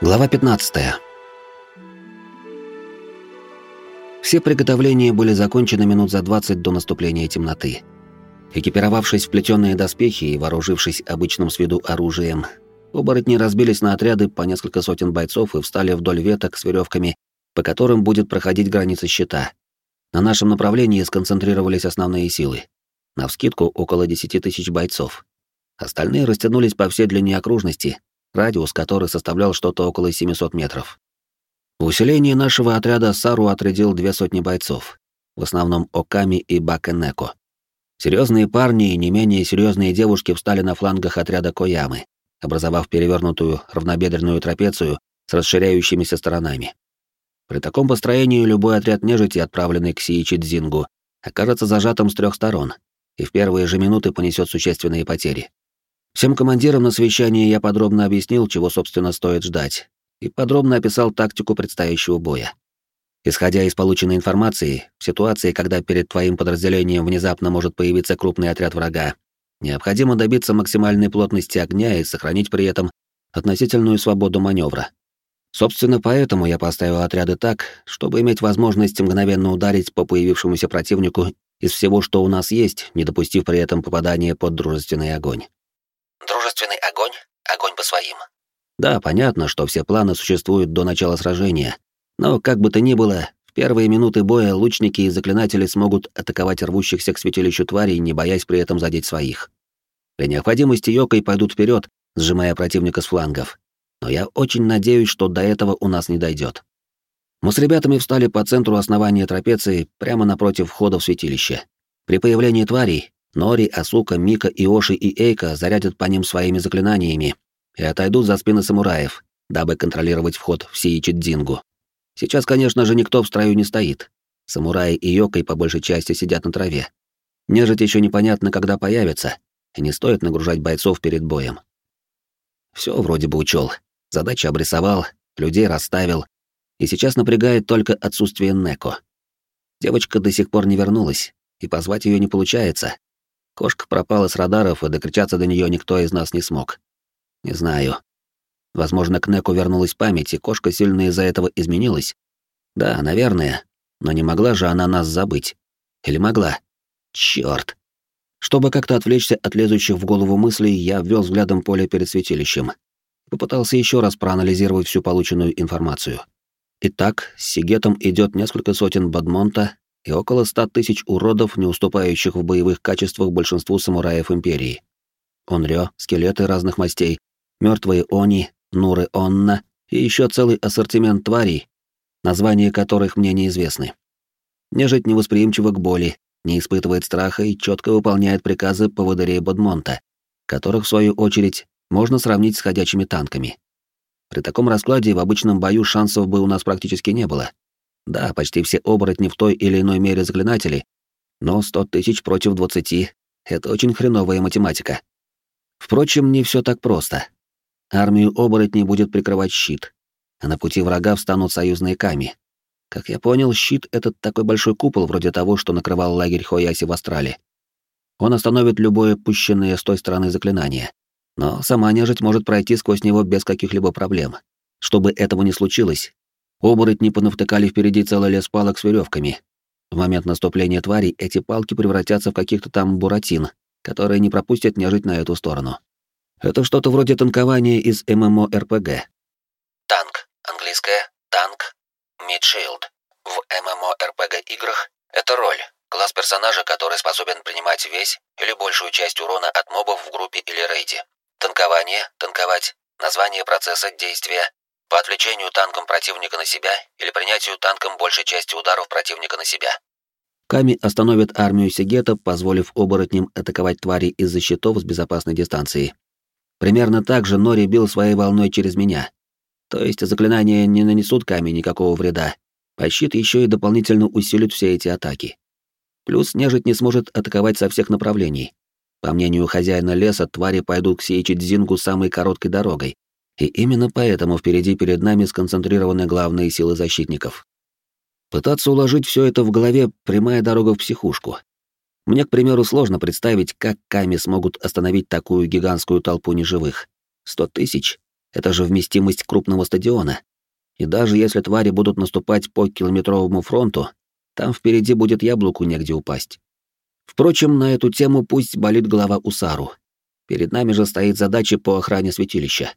Глава 15. Все приготовления были закончены минут за 20 до наступления темноты. Экипировавшись в плетеные доспехи и вооружившись обычным с виду оружием, оборотни разбились на отряды по несколько сотен бойцов и встали вдоль веток с веревками, по которым будет проходить граница щита. На нашем направлении сконцентрировались основные силы. Навскидку около 10 тысяч бойцов. Остальные растянулись по всей длине окружности, радиус которой составлял что-то около 700 метров. В усилении нашего отряда Сару отрядил две сотни бойцов, в основном Оками и Бакенеко. Серьезные парни и не менее серьезные девушки встали на флангах отряда Коямы, образовав перевернутую равнобедренную трапецию с расширяющимися сторонами. При таком построении любой отряд нежити, отправленный к Сиичидзингу, окажется зажатым с трех сторон и в первые же минуты понесет существенные потери. Всем командирам на совещании я подробно объяснил, чего, собственно, стоит ждать, и подробно описал тактику предстоящего боя. Исходя из полученной информации, в ситуации, когда перед твоим подразделением внезапно может появиться крупный отряд врага, необходимо добиться максимальной плотности огня и сохранить при этом относительную свободу маневра. Собственно, поэтому я поставил отряды так, чтобы иметь возможность мгновенно ударить по появившемуся противнику из всего, что у нас есть, не допустив при этом попадания под дружественный огонь. Дружественный огонь, огонь по своим. Да, понятно, что все планы существуют до начала сражения, но как бы то ни было, в первые минуты боя лучники и заклинатели смогут атаковать рвущихся к святилищу тварей, не боясь при этом задеть своих. При необходимости Йокой пойдут вперед, сжимая противника с флангов. Но я очень надеюсь, что до этого у нас не дойдет. Мы с ребятами встали по центру основания трапеции, прямо напротив входа в святилище. При появлении тварей Нори, Асука, Мика, Иоши и Эйка зарядят по ним своими заклинаниями и отойдут за спины самураев, дабы контролировать вход в Сиичидзингу. Сейчас, конечно же, никто в строю не стоит. Самураи и Йокой по большей части сидят на траве. Нежить еще непонятно, когда появится, и не стоит нагружать бойцов перед боем. Все вроде бы учел, задачи обрисовал, людей расставил, и сейчас напрягает только отсутствие Неко. Девочка до сих пор не вернулась, и позвать ее не получается, Кошка пропала с радаров, и докричаться до нее никто из нас не смог. Не знаю. Возможно, к Неку вернулась память, и кошка сильно из-за этого изменилась. Да, наверное. Но не могла же она нас забыть. Или могла? Чёрт. Чтобы как-то отвлечься от лезущих в голову мыслей, я ввел взглядом поле перед святилищем. Попытался еще раз проанализировать всю полученную информацию. Итак, с Сигетом идет несколько сотен Бадмонта и около ста тысяч уродов, не уступающих в боевых качествах большинству самураев Империи. Онрё, скелеты разных мастей, мертвые они, нуры онна и еще целый ассортимент тварей, названия которых мне неизвестны. Нежить невосприимчива к боли, не испытывает страха и четко выполняет приказы поводырей Бодмонта, которых, в свою очередь, можно сравнить с ходячими танками. При таком раскладе в обычном бою шансов бы у нас практически не было, да, почти все оборотни в той или иной мере заклинатели, но сто тысяч против двадцати — это очень хреновая математика. Впрочем, не все так просто. Армию оборотней будет прикрывать щит, а на пути врага встанут союзные ками. Как я понял, щит — это такой большой купол вроде того, что накрывал лагерь Хояси в Астрале. Он остановит любое пущенное с той стороны заклинание. Но сама нежить может пройти сквозь него без каких-либо проблем. Чтобы этого не случилось, Оборотни понавтыкали впереди целый лес палок с веревками. В момент наступления тварей эти палки превратятся в каких-то там буратин, которые не пропустят нежить на эту сторону. Это что-то вроде танкования из ММО-РПГ. Танк. Английское танк. Мидшилд. В ММО-РПГ-играх это роль, класс персонажа, который способен принимать весь или большую часть урона от мобов в группе или рейде. Танкование, танковать, название процесса, действия, по отвлечению танком противника на себя или принятию танком большей части ударов противника на себя. Ками остановит армию Сигета, позволив оборотням атаковать твари из-за щитов с безопасной дистанции. Примерно так же Нори бил своей волной через меня. То есть заклинания не нанесут Ками никакого вреда, а щит еще и дополнительно усилит все эти атаки. Плюс нежить не сможет атаковать со всех направлений. По мнению хозяина леса, твари пойдут к Сейчидзингу самой короткой дорогой, и именно поэтому впереди перед нами сконцентрированы главные силы защитников. Пытаться уложить все это в голове — прямая дорога в психушку. Мне, к примеру, сложно представить, как Ками смогут остановить такую гигантскую толпу неживых. Сто тысяч? Это же вместимость крупного стадиона. И даже если твари будут наступать по километровому фронту, там впереди будет яблоку негде упасть. Впрочем, на эту тему пусть болит голова у Сару. Перед нами же стоит задача по охране святилища.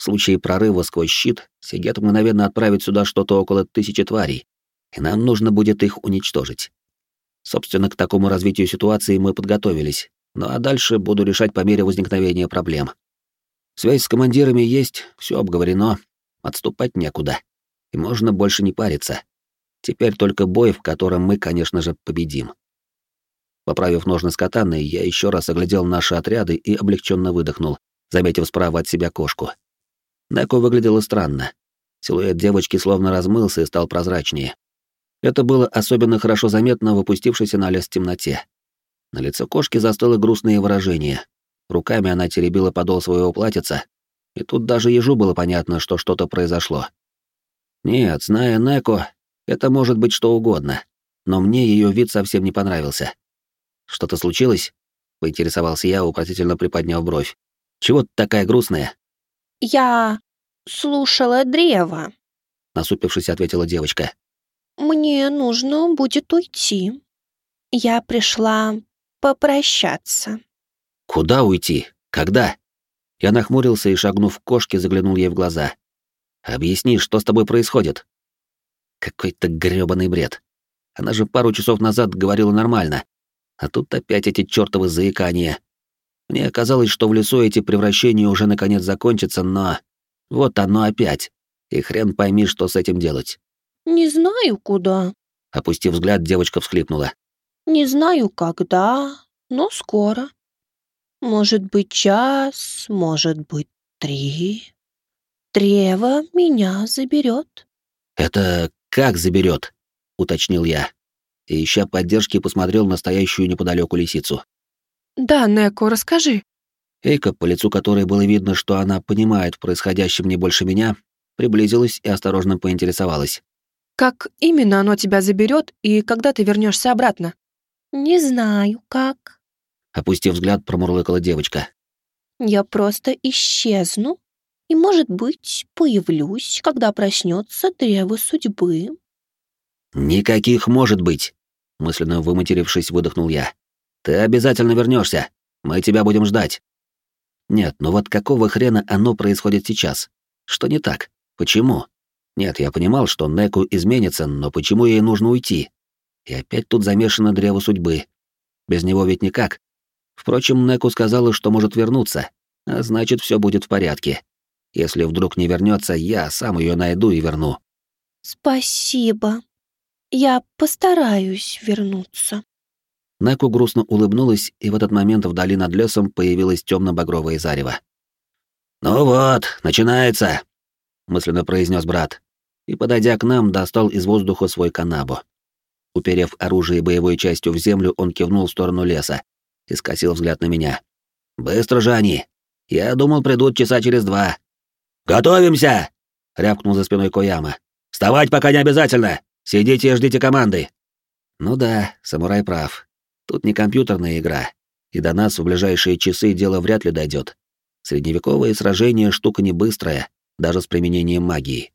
В случае прорыва сквозь щит, Сигет мгновенно отправит сюда что-то около тысячи тварей, и нам нужно будет их уничтожить. Собственно, к такому развитию ситуации мы подготовились, ну а дальше буду решать по мере возникновения проблем. Связь с командирами есть, все обговорено, отступать некуда, и можно больше не париться. Теперь только бой, в котором мы, конечно же, победим. Поправив ножны с катаной, я еще раз оглядел наши отряды и облегченно выдохнул, заметив справа от себя кошку. Неко выглядела странно. Силуэт девочки словно размылся и стал прозрачнее. Это было особенно хорошо заметно в опустившейся на лес темноте. На лице кошки застыло грустное выражение. Руками она теребила подол своего платьица, и тут даже ежу было понятно, что что-то произошло. Нет, зная Неко, это может быть что угодно, но мне ее вид совсем не понравился. Что-то случилось? поинтересовался я, упросительно приподняв бровь. Чего ты такая грустная? Я слушала древо, насупившись, ответила девочка. Мне нужно будет уйти. Я пришла попрощаться. Куда уйти? Когда? Я нахмурился и, шагнув к кошке, заглянул ей в глаза. Объясни, что с тобой происходит? Какой-то грёбаный бред. Она же пару часов назад говорила нормально. А тут опять эти чёртовы заикания. Мне казалось, что в лесу эти превращения уже наконец закончатся, но... Вот оно опять. И хрен пойми, что с этим делать. «Не знаю, куда», — опустив взгляд, девочка всхлипнула. «Не знаю, когда, но скоро. Может быть, час, может быть, три. Древо меня заберет». «Это как заберет? уточнил я. И, ища поддержки, посмотрел на стоящую неподалеку лисицу. «Да, Неко, расскажи». Эйка, по лицу которой было видно, что она понимает в происходящем не больше меня, приблизилась и осторожно поинтересовалась. «Как именно оно тебя заберет и когда ты вернешься обратно?» «Не знаю, как», — опустив взгляд, промурлыкала девочка. «Я просто исчезну и, может быть, появлюсь, когда проснется древо судьбы». «Никаких может быть!» — мысленно выматерившись, выдохнул я. «Ты обязательно вернешься. Мы тебя будем ждать». Нет, ну вот какого хрена оно происходит сейчас? Что не так? Почему? Нет, я понимал, что Неку изменится, но почему ей нужно уйти? И опять тут замешано древо судьбы. Без него ведь никак. Впрочем, Неку сказала, что может вернуться, а значит, все будет в порядке. Если вдруг не вернется, я сам ее найду и верну. «Спасибо. Я постараюсь вернуться». Неку грустно улыбнулась, и в этот момент вдали над лесом появилось темно-багровое зарево. «Ну вот, начинается!» — мысленно произнес брат, и, подойдя к нам, достал из воздуха свой канабо. Уперев оружие боевой частью в землю, он кивнул в сторону леса и скосил взгляд на меня. «Быстро же они! Я думал, придут часа через два». «Готовимся!» — рявкнул за спиной Кояма. «Вставать пока не обязательно! Сидите и ждите команды!» Ну да, самурай прав. Тут не компьютерная игра, и до нас в ближайшие часы дело вряд ли дойдет. Средневековые сражения — штука не быстрая, даже с применением магии.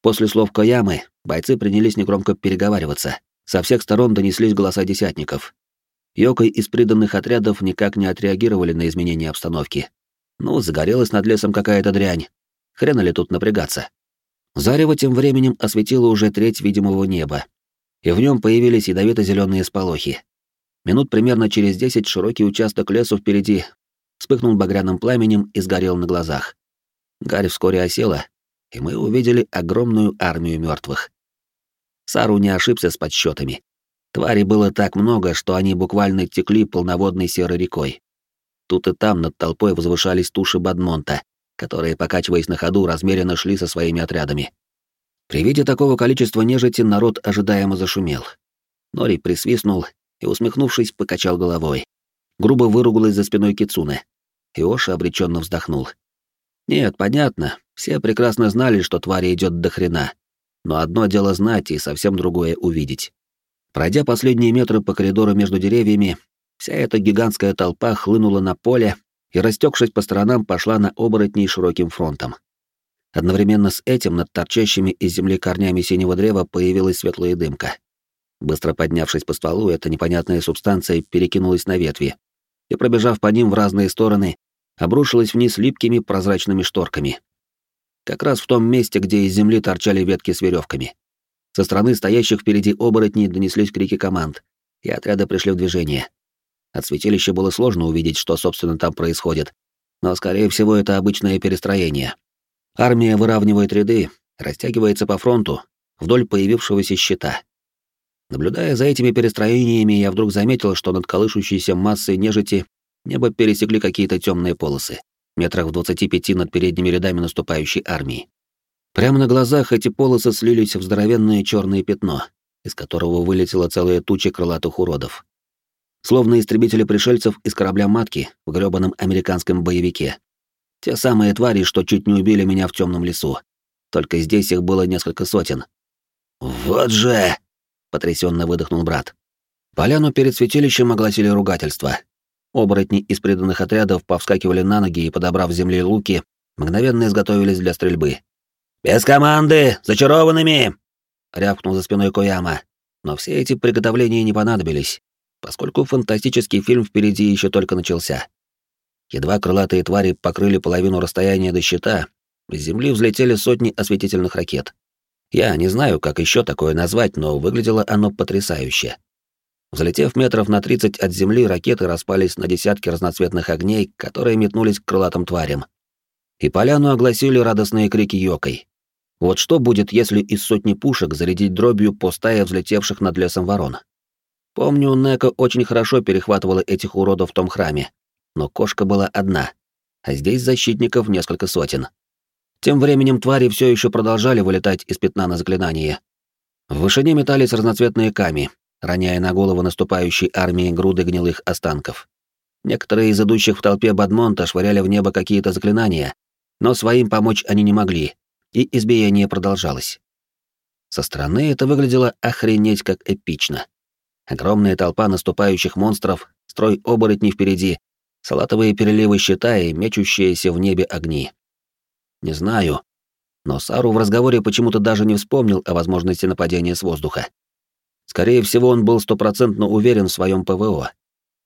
После слов Коямы бойцы принялись негромко переговариваться. Со всех сторон донеслись голоса десятников. Йокой из приданных отрядов никак не отреагировали на изменение обстановки. Ну, загорелась над лесом какая-то дрянь. Хрена ли тут напрягаться? Зарево тем временем осветило уже треть видимого неба, и в нем появились ядовито-зеленые сполохи. Минут примерно через десять широкий участок лесу впереди вспыхнул багряным пламенем и сгорел на глазах. Гарь вскоре осела, и мы увидели огромную армию мертвых. Сару не ошибся с подсчетами. Тварей было так много, что они буквально текли полноводной серой рекой. Тут и там над толпой возвышались туши Бадмонта, которые, покачиваясь на ходу, размеренно шли со своими отрядами. При виде такого количества нежити народ ожидаемо зашумел. Нори присвистнул и, усмехнувшись, покачал головой. Грубо выругалась за спиной Кицуны. Иоша обреченно вздохнул. Нет, понятно, все прекрасно знали, что тварь идет до хрена. Но одно дело знать и совсем другое увидеть. Пройдя последние метры по коридору между деревьями, вся эта гигантская толпа хлынула на поле и, растекшись по сторонам, пошла на оборотней широким фронтом. Одновременно с этим над торчащими из земли корнями синего древа появилась светлая дымка. Быстро поднявшись по стволу, эта непонятная субстанция перекинулась на ветви и, пробежав по ним в разные стороны, обрушилась вниз липкими прозрачными шторками. Как раз в том месте, где из земли торчали ветки с веревками. Со стороны стоящих впереди оборотней донеслись крики команд, и отряды пришли в движение. От святилища было сложно увидеть, что, собственно, там происходит, но, скорее всего, это обычное перестроение. Армия выравнивает ряды, растягивается по фронту, вдоль появившегося щита. Наблюдая за этими перестроениями, я вдруг заметил, что над колышущейся массой нежити небо пересекли какие-то темные полосы, метрах в 25 над передними рядами наступающей армии. Прямо на глазах эти полосы слились в здоровенное черное пятно, из которого вылетела целая туча крылатых уродов. Словно истребители пришельцев из корабля матки в грёбаном американском боевике. Те самые твари, что чуть не убили меня в темном лесу. Только здесь их было несколько сотен. «Вот же!» — потрясенно выдохнул брат. Поляну перед святилищем огласили ругательства, Оборотни из преданных отрядов повскакивали на ноги и, подобрав с земли луки, мгновенно изготовились для стрельбы. «Без команды! Зачарованными!» — рявкнул за спиной Кояма. Но все эти приготовления не понадобились, поскольку фантастический фильм впереди еще только начался. Едва крылатые твари покрыли половину расстояния до щита, с земли взлетели сотни осветительных ракет. Я не знаю, как еще такое назвать, но выглядело оно потрясающе. Взлетев метров на 30 от земли, ракеты распались на десятки разноцветных огней, которые метнулись к крылатым тварям. И поляну огласили радостные крики Йокой. Вот что будет, если из сотни пушек зарядить дробью по стае взлетевших над лесом ворон? Помню, Неко очень хорошо перехватывала этих уродов в том храме, но кошка была одна, а здесь защитников несколько сотен. Тем временем твари все еще продолжали вылетать из пятна на заклинание. В вышине метались разноцветные ками, роняя на голову наступающей армии груды гнилых останков. Некоторые из идущих в толпе Бадмонта швыряли в небо какие-то заклинания, но своим помочь они не могли, и избиение продолжалось. Со стороны это выглядело охренеть как эпично. Огромная толпа наступающих монстров, строй оборотней впереди, салатовые переливы щита и мечущиеся в небе огни. Не знаю, но Сару в разговоре почему-то даже не вспомнил о возможности нападения с воздуха. Скорее всего, он был стопроцентно уверен в своем ПВО.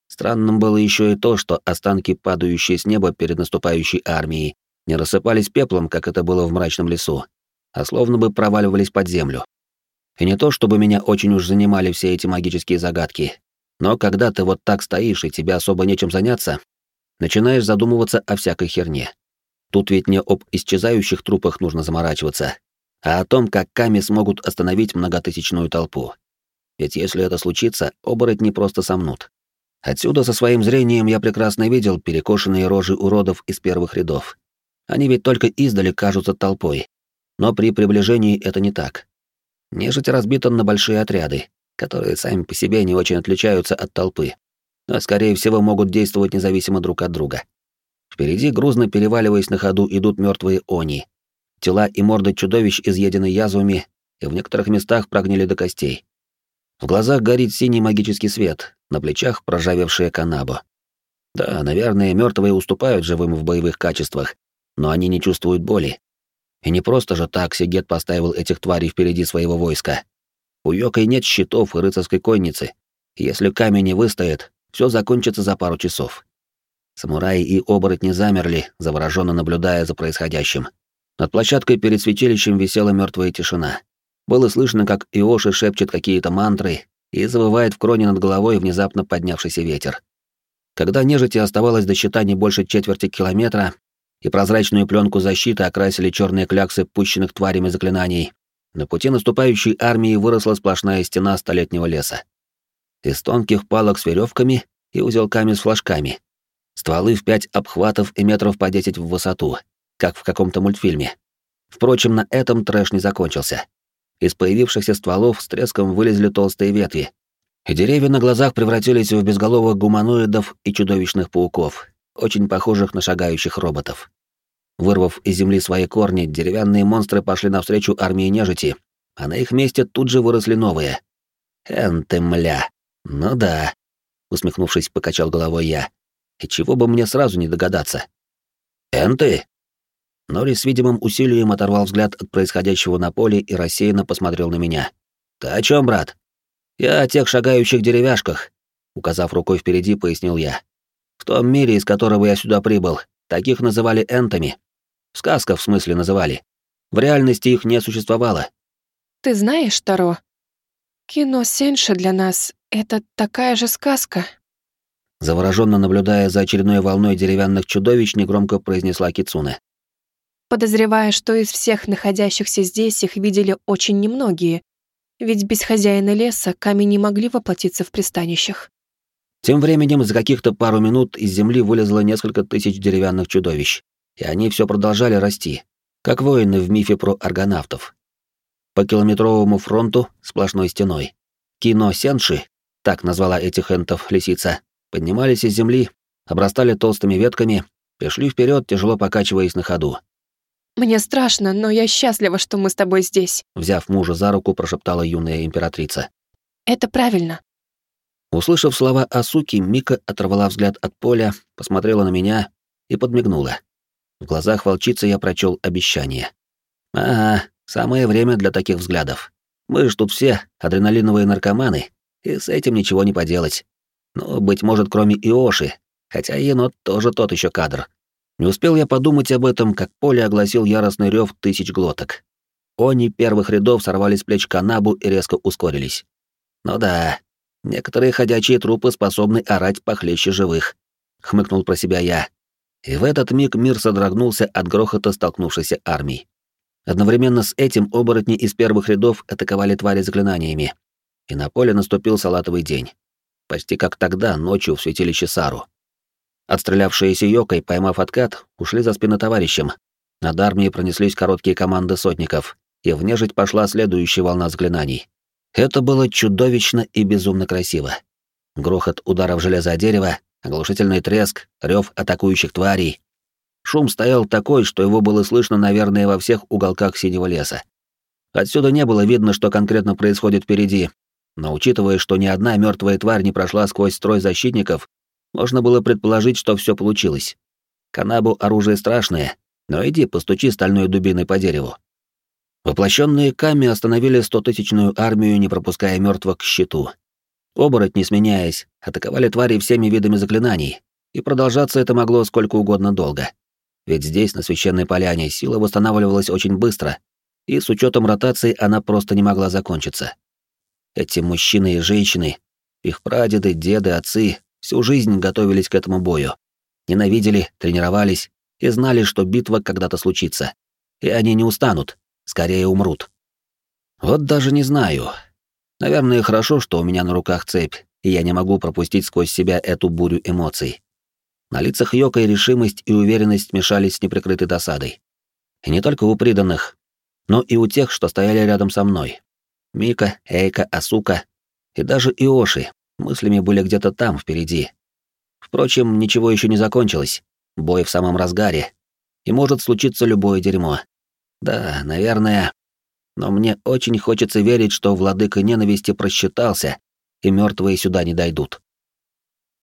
Странным было еще и то, что останки, падающие с неба перед наступающей армией, не рассыпались пеплом, как это было в мрачном лесу, а словно бы проваливались под землю. И не то, чтобы меня очень уж занимали все эти магические загадки, но когда ты вот так стоишь и тебе особо нечем заняться, начинаешь задумываться о всякой херне. Тут ведь не об исчезающих трупах нужно заморачиваться, а о том, как Ками смогут остановить многотысячную толпу. Ведь если это случится, оборотни просто сомнут. Отсюда со своим зрением я прекрасно видел перекошенные рожи уродов из первых рядов. Они ведь только издали кажутся толпой. Но при приближении это не так. Нежить разбита на большие отряды, которые сами по себе не очень отличаются от толпы, но, скорее всего, могут действовать независимо друг от друга. Впереди, грузно переваливаясь на ходу, идут мертвые они. Тела и морды чудовищ изъедены язвами и в некоторых местах прогнили до костей. В глазах горит синий магический свет, на плечах проржавевшая канаба. Да, наверное, мертвые уступают живым в боевых качествах, но они не чувствуют боли. И не просто же так Сигет поставил этих тварей впереди своего войска. У Йокой нет щитов и рыцарской конницы. Если камень не выстоит, все закончится за пару часов. Самураи и оборотни замерли, завороженно наблюдая за происходящим. Над площадкой перед святилищем висела мертвая тишина. Было слышно, как Иоши шепчет какие-то мантры и завывает в кроне над головой внезапно поднявшийся ветер. Когда нежити оставалось до щита не больше четверти километра, и прозрачную пленку защиты окрасили черные кляксы пущенных тварями заклинаний, на пути наступающей армии выросла сплошная стена столетнего леса. Из тонких палок с веревками и узелками с флажками. Стволы в пять обхватов и метров по десять в высоту, как в каком-то мультфильме. Впрочем, на этом трэш не закончился. Из появившихся стволов с треском вылезли толстые ветви, и деревья на глазах превратились в безголовых гуманоидов и чудовищных пауков, очень похожих на шагающих роботов. Вырвав из земли свои корни, деревянные монстры пошли навстречу армии нежити, а на их месте тут же выросли новые. «Энты, мля! Ну да!» — усмехнувшись, покачал головой я. «И чего бы мне сразу не догадаться?» «Энты?» Нори с видимым усилием оторвал взгляд от происходящего на поле и рассеянно посмотрел на меня. «Ты о чем, брат?» «Я о тех шагающих деревяшках», — указав рукой впереди, пояснил я. «В том мире, из которого я сюда прибыл, таких называли энтами. В сказках, в смысле, называли. В реальности их не существовало». «Ты знаешь, Таро, кино Сенши для нас — это такая же сказка». Завороженно наблюдая за очередной волной деревянных чудовищ, негромко произнесла Кицуне. Подозревая, что из всех находящихся здесь их видели очень немногие, ведь без хозяина леса камни не могли воплотиться в пристанищах. Тем временем за каких-то пару минут из земли вылезло несколько тысяч деревянных чудовищ, и они все продолжали расти, как воины в мифе про аргонавтов. По километровому фронту сплошной стеной. Кино Сенши, так назвала этих энтов лисица, поднимались из земли, обрастали толстыми ветками и шли вперед, тяжело покачиваясь на ходу. «Мне страшно, но я счастлива, что мы с тобой здесь», взяв мужа за руку, прошептала юная императрица. «Это правильно». Услышав слова Асуки, Мика оторвала взгляд от поля, посмотрела на меня и подмигнула. В глазах волчицы я прочел обещание. «Ага, самое время для таких взглядов. Мы ж тут все адреналиновые наркоманы, и с этим ничего не поделать. Ну, быть может, кроме Иоши, хотя енот тоже тот еще кадр. Не успел я подумать об этом, как поле огласил яростный рев тысяч глоток. Они первых рядов сорвали с плеч канабу и резко ускорились. Ну да, некоторые ходячие трупы способны орать похлеще живых, хмыкнул про себя я. И в этот миг мир содрогнулся от грохота столкнувшейся армии. Одновременно с этим оборотни из первых рядов атаковали твари заклинаниями. И на поле наступил салатовый день. Почти как тогда, ночью в святилище Сару. Отстрелявшиеся Йокой, поймав откат, ушли за спины товарищем. Над армией пронеслись короткие команды сотников, и в нежить пошла следующая волна взглянаний. Это было чудовищно и безумно красиво. Грохот ударов железа о дерево, оглушительный треск, рев атакующих тварей. Шум стоял такой, что его было слышно, наверное, во всех уголках синего леса. Отсюда не было видно, что конкретно происходит впереди, но учитывая, что ни одна мертвая тварь не прошла сквозь строй защитников, можно было предположить, что все получилось. Канабу оружие страшное, но иди постучи стальной дубиной по дереву. Воплощенные Ками остановили стотысячную армию, не пропуская мертвых к щиту. Оборотни, сменяясь, атаковали твари всеми видами заклинаний, и продолжаться это могло сколько угодно долго. Ведь здесь, на священной поляне, сила восстанавливалась очень быстро, и с учетом ротации она просто не могла закончиться. Эти мужчины и женщины, их прадеды, деды, отцы, Всю жизнь готовились к этому бою. Ненавидели, тренировались и знали, что битва когда-то случится. И они не устанут, скорее умрут. Вот даже не знаю. Наверное, хорошо, что у меня на руках цепь, и я не могу пропустить сквозь себя эту бурю эмоций. На лицах Йока и решимость и уверенность мешались с неприкрытой досадой. И не только у приданных, но и у тех, что стояли рядом со мной. Мика, Эйка, Асука и даже Иоши, мыслями были где-то там, впереди. Впрочем, ничего еще не закончилось. Бой в самом разгаре. И может случиться любое дерьмо. Да, наверное. Но мне очень хочется верить, что владыка ненависти просчитался, и мертвые сюда не дойдут.